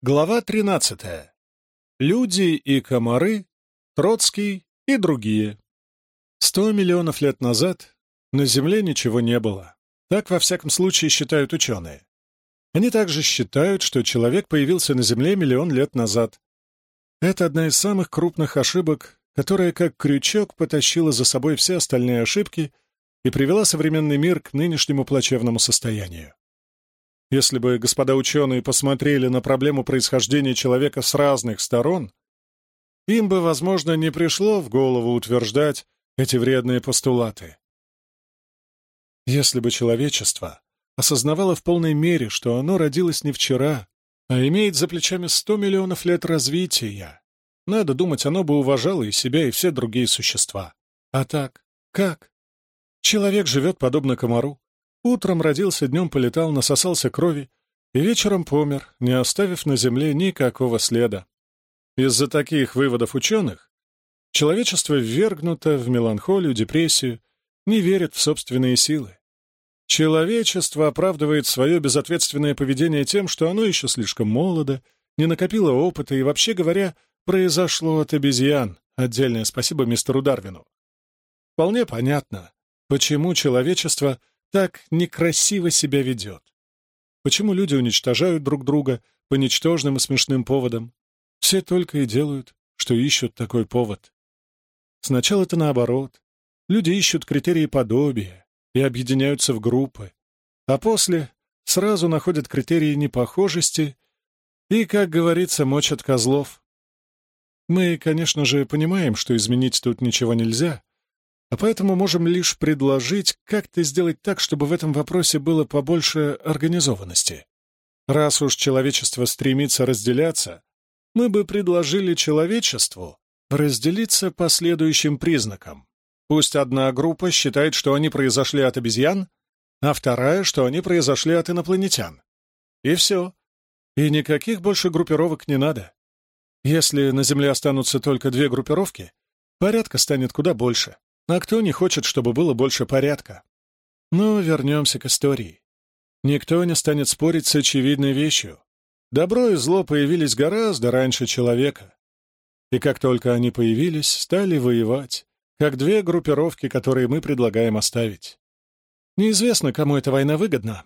Глава 13. Люди и комары, Троцкий и другие. Сто миллионов лет назад на Земле ничего не было. Так, во всяком случае, считают ученые. Они также считают, что человек появился на Земле миллион лет назад. Это одна из самых крупных ошибок, которая как крючок потащила за собой все остальные ошибки и привела современный мир к нынешнему плачевному состоянию. Если бы господа ученые посмотрели на проблему происхождения человека с разных сторон, им бы, возможно, не пришло в голову утверждать эти вредные постулаты. Если бы человечество осознавало в полной мере, что оно родилось не вчера, а имеет за плечами сто миллионов лет развития, надо думать, оно бы уважало и себя, и все другие существа. А так, как? Человек живет подобно комару, Утром родился, днем полетал, насосался крови и вечером помер, не оставив на Земле никакого следа. Из-за таких выводов ученых человечество ввергнуто в меланхолию, депрессию, не верит в собственные силы. Человечество оправдывает свое безответственное поведение тем, что оно еще слишком молодо, не накопило опыта и, вообще говоря, произошло от обезьян. Отдельное спасибо мистеру Дарвину. Вполне понятно, почему человечество так некрасиво себя ведет? Почему люди уничтожают друг друга по ничтожным и смешным поводам? Все только и делают, что ищут такой повод. Сначала это наоборот. Люди ищут критерии подобия и объединяются в группы, а после сразу находят критерии непохожести и, как говорится, мочат козлов. Мы, конечно же, понимаем, что изменить тут ничего нельзя, а поэтому можем лишь предложить, как-то сделать так, чтобы в этом вопросе было побольше организованности. Раз уж человечество стремится разделяться, мы бы предложили человечеству разделиться по следующим признакам. Пусть одна группа считает, что они произошли от обезьян, а вторая, что они произошли от инопланетян. И все. И никаких больше группировок не надо. Если на Земле останутся только две группировки, порядка станет куда больше. А кто не хочет, чтобы было больше порядка? Но вернемся к истории. Никто не станет спорить с очевидной вещью. Добро и зло появились гораздо раньше человека. И как только они появились, стали воевать, как две группировки, которые мы предлагаем оставить. Неизвестно, кому эта война выгодна.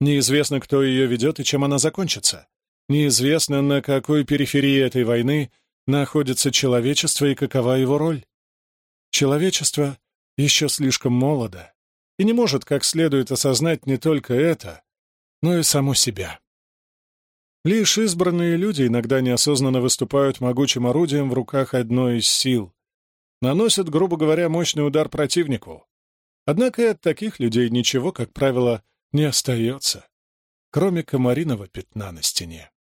Неизвестно, кто ее ведет и чем она закончится. Неизвестно, на какой периферии этой войны находится человечество и какова его роль. Человечество еще слишком молодо и не может как следует осознать не только это, но и само себя. Лишь избранные люди иногда неосознанно выступают могучим орудием в руках одной из сил, наносят, грубо говоря, мощный удар противнику. Однако и от таких людей ничего, как правило, не остается, кроме комариного пятна на стене.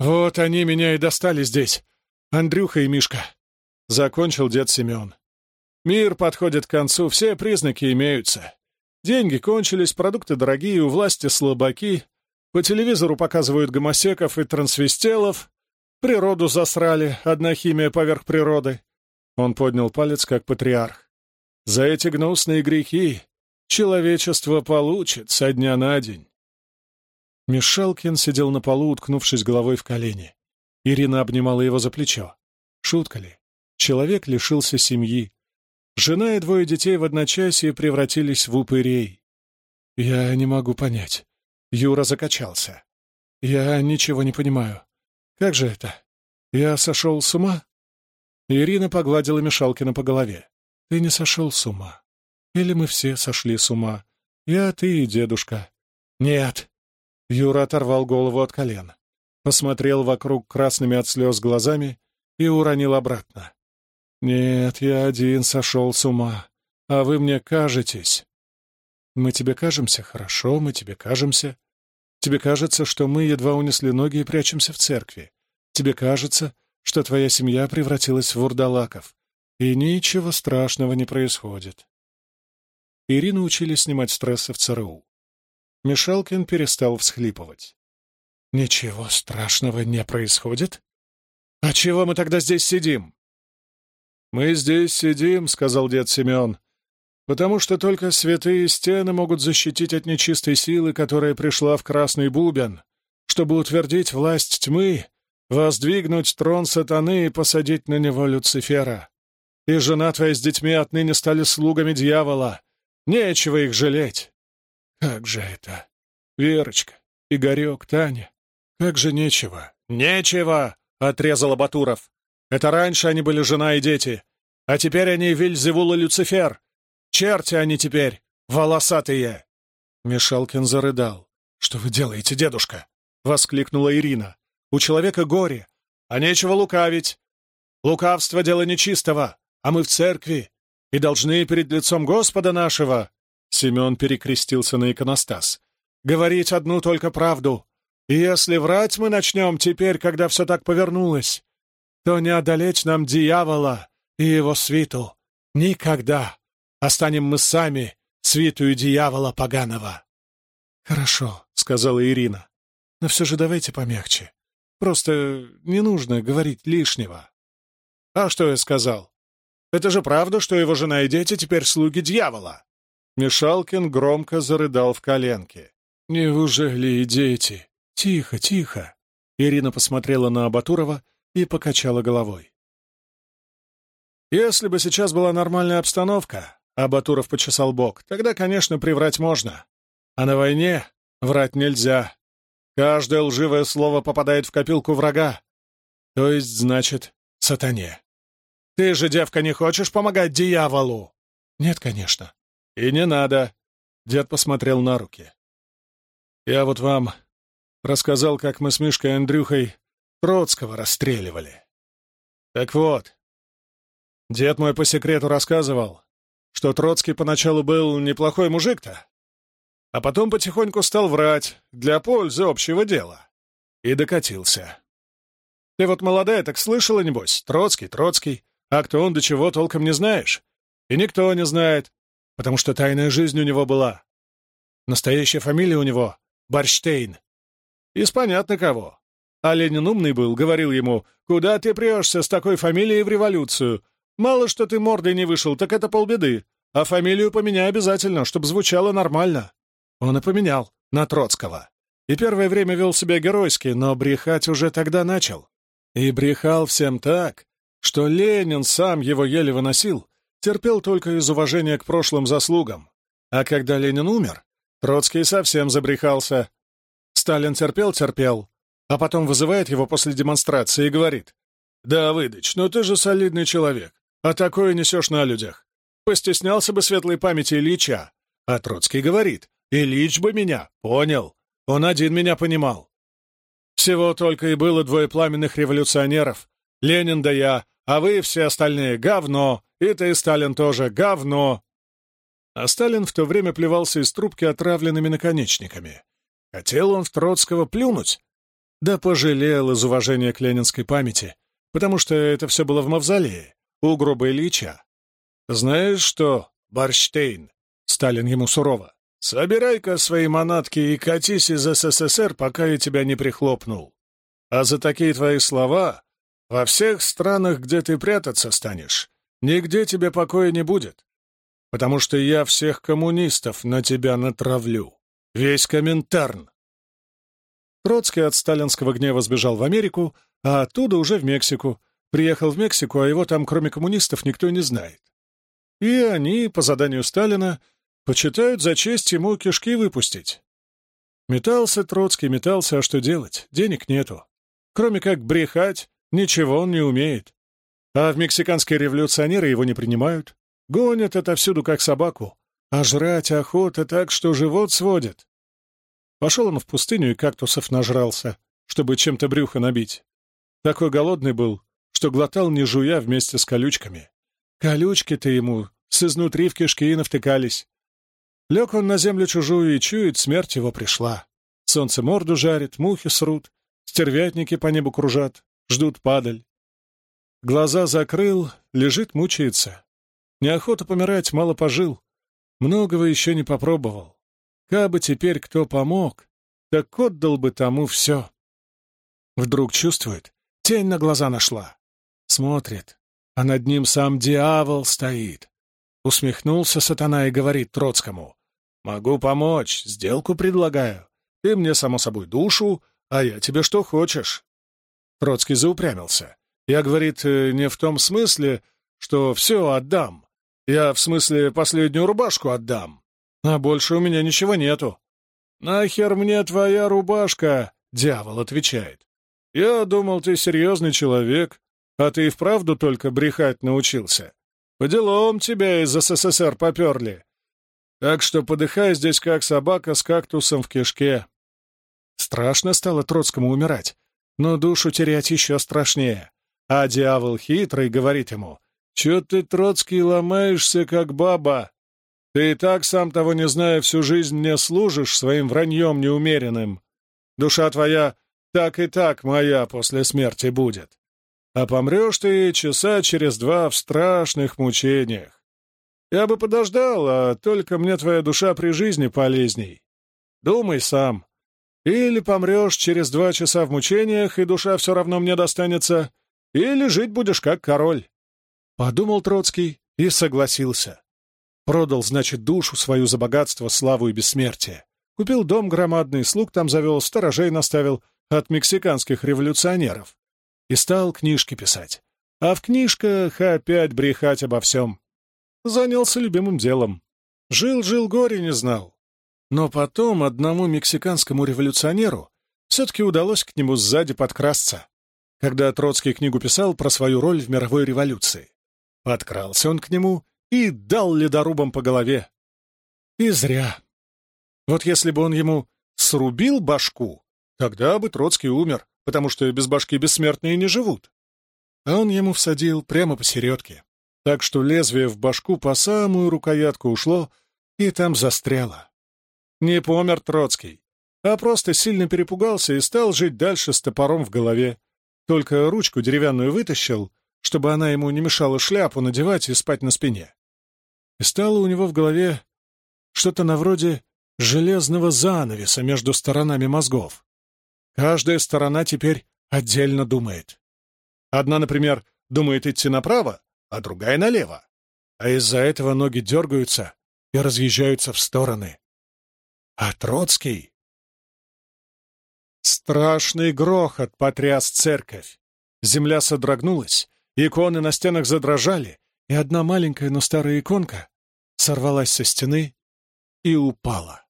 «Вот они меня и достали здесь!» Андрюха и Мишка. Закончил дед Семен. Мир подходит к концу, все признаки имеются. Деньги кончились, продукты дорогие, у власти слабаки. По телевизору показывают гомосеков и трансвестелов. Природу засрали, одна химия поверх природы. Он поднял палец, как патриарх. За эти гнусные грехи человечество получит со дня на день. Мишалкин сидел на полу, уткнувшись головой в колени. Ирина обнимала его за плечо. Шутка ли? Человек лишился семьи. Жена и двое детей в одночасье превратились в упырей. Я не могу понять. Юра закачался. Я ничего не понимаю. Как же это? Я сошел с ума? Ирина погладила Мишалкина по голове. Ты не сошел с ума. Или мы все сошли с ума. Я, ты и дедушка. Нет. Юра оторвал голову от колена посмотрел вокруг красными от слез глазами и уронил обратно. «Нет, я один сошел с ума, а вы мне кажетесь». «Мы тебе кажемся? Хорошо, мы тебе кажемся. Тебе кажется, что мы едва унесли ноги и прячемся в церкви. Тебе кажется, что твоя семья превратилась в вурдалаков, и ничего страшного не происходит». Ирину учили снимать стрессы в ЦРУ. Мишалкин перестал всхлипывать. Ничего страшного не происходит? А чего мы тогда здесь сидим? Мы здесь сидим, сказал дед Семен, потому что только святые стены могут защитить от нечистой силы, которая пришла в Красный Бубен, чтобы утвердить власть тьмы, воздвигнуть трон сатаны и посадить на него Люцифера. И жена твоя с детьми отныне стали слугами дьявола. Нечего их жалеть. Как же это? Верочка, Игорек, Таня. Как же нечего? Нечего! — отрезал Батуров. «Это раньше они были жена и дети, а теперь они Вильзевул и Люцифер. Черти они теперь, волосатые!» Мишалкин зарыдал. «Что вы делаете, дедушка?» — воскликнула Ирина. «У человека горе, а нечего лукавить. Лукавство — дело нечистого а мы в церкви и должны перед лицом Господа нашего...» Семен перекрестился на иконостас. «Говорить одну только правду. Если врать мы начнем теперь, когда все так повернулось, то не одолеть нам дьявола и его свиту. Никогда. Останем мы сами, свитую дьявола поганого». «Хорошо», — сказала Ирина. «Но все же давайте помягче. Просто не нужно говорить лишнего». «А что я сказал? Это же правда, что его жена и дети теперь слуги дьявола?» Мишалкин громко зарыдал в коленке. «Неужели и дети? Тихо, тихо!» Ирина посмотрела на Абатурова и покачала головой. «Если бы сейчас была нормальная обстановка, — Абатуров почесал бок, — тогда, конечно, приврать можно. А на войне врать нельзя. Каждое лживое слово попадает в копилку врага. То есть, значит, сатане. Ты же, девка, не хочешь помогать дьяволу?» «Нет, конечно». «И не надо», — дед посмотрел на руки. «Я вот вам рассказал, как мы с Мишкой Андрюхой Троцкого расстреливали. Так вот, дед мой по секрету рассказывал, что Троцкий поначалу был неплохой мужик-то, а потом потихоньку стал врать для пользы общего дела. И докатился. Ты вот молодая, так слышала, небось? Троцкий, Троцкий. А кто он до чего, толком не знаешь. И никто не знает, потому что тайная жизнь у него была. Настоящая фамилия у него — Барштейн. Из понятно кого. А Ленин умный был, говорил ему, «Куда ты прешься с такой фамилией в революцию? Мало что ты мордой не вышел, так это полбеды. А фамилию поменяй обязательно, чтобы звучало нормально». Он и поменял на Троцкого. И первое время вел себя геройски, но брехать уже тогда начал. И брехал всем так, что Ленин сам его еле выносил, терпел только из уважения к прошлым заслугам. А когда Ленин умер, Троцкий совсем забрехался. Сталин терпел-терпел, а потом вызывает его после демонстрации и говорит, «Давыдыч, ну ты же солидный человек, а такое несешь на людях. Постеснялся бы светлой памяти Ильича». А Троцкий говорит, «Ильич бы меня понял, он один меня понимал». Всего только и было двое пламенных революционеров, Ленин да я, а вы все остальные — говно, и ты, Сталин, тоже говно!» А Сталин в то время плевался из трубки отравленными наконечниками. Хотел он в Троцкого плюнуть, да пожалел из уважения к ленинской памяти, потому что это все было в мавзолее, у гроба Ильича. «Знаешь что, Барштейн?» — Сталин ему сурово. «Собирай-ка свои манатки и катись из СССР, пока я тебя не прихлопнул. А за такие твои слова во всех странах, где ты прятаться станешь, нигде тебе покоя не будет, потому что я всех коммунистов на тебя натравлю. Весь Коминтерн. Троцкий от сталинского гнева сбежал в Америку, а оттуда уже в Мексику. Приехал в Мексику, а его там, кроме коммунистов, никто не знает. И они, по заданию Сталина, почитают за честь ему кишки выпустить. Метался Троцкий, метался, а что делать? Денег нету. Кроме как брехать Ничего он не умеет. А в мексиканские революционеры его не принимают. Гонят отовсюду, как собаку. А жрать охота так, что живот сводит. Пошел он в пустыню и кактусов нажрался, чтобы чем-то брюхо набить. Такой голодный был, что глотал не жуя вместе с колючками. Колючки-то ему с изнутри в кишки и навтыкались. Лег он на землю чужую и чует, смерть его пришла. Солнце морду жарит, мухи срут, стервятники по небу кружат, ждут падаль. Глаза закрыл, лежит, мучается. Неохота помирать, мало пожил. Многого еще не попробовал. Кабы теперь кто помог, так отдал бы тому все. Вдруг чувствует, тень на глаза нашла. Смотрит, а над ним сам дьявол стоит. Усмехнулся сатана и говорит Троцкому. «Могу помочь, сделку предлагаю. Ты мне, само собой, душу, а я тебе что хочешь». Троцкий заупрямился. Я, говорит, э, не в том смысле, что все отдам. Я, в смысле, последнюю рубашку отдам. А больше у меня ничего нету. «Нахер мне твоя рубашка?» — дьявол отвечает. «Я думал, ты серьезный человек, а ты и вправду только брехать научился. По делам тебя из СССР поперли. Так что подыхай здесь, как собака с кактусом в кишке». Страшно стало Троцкому умирать, но душу терять еще страшнее. А дьявол хитрый говорит ему, «Чё ты, Троцкий, ломаешься, как баба? Ты и так, сам того не зная, всю жизнь мне служишь своим враньем неумеренным. Душа твоя так и так моя после смерти будет. А помрешь ты часа через два в страшных мучениях. Я бы подождал, а только мне твоя душа при жизни полезней. Думай сам. Или помрешь через два часа в мучениях, и душа все равно мне достанется, или жить будешь как король. Подумал Троцкий и согласился. Продал, значит, душу свою за богатство, славу и бессмертие. Купил дом громадный, слуг там завел, сторожей наставил от мексиканских революционеров. И стал книжки писать. А в книжках опять брехать обо всем. Занялся любимым делом. Жил-жил, горе не знал. Но потом одному мексиканскому революционеру все-таки удалось к нему сзади подкрасться, когда Троцкий книгу писал про свою роль в мировой революции. Подкрался он к нему и дал ледорубом по голове. И зря. Вот если бы он ему срубил башку, тогда бы Троцкий умер, потому что без башки бессмертные не живут. А он ему всадил прямо посередке, так что лезвие в башку по самую рукоятку ушло и там застряло. Не помер Троцкий, а просто сильно перепугался и стал жить дальше с топором в голове. Только ручку деревянную вытащил, чтобы она ему не мешала шляпу надевать и спать на спине и стало у него в голове что-то на вроде железного занавеса между сторонами мозгов. Каждая сторона теперь отдельно думает. Одна, например, думает идти направо, а другая — налево. А из-за этого ноги дергаются и разъезжаются в стороны. А Троцкий... Страшный грохот потряс церковь. Земля содрогнулась, иконы на стенах задрожали, и одна маленькая, но старая иконка сорвалась со стены и упала.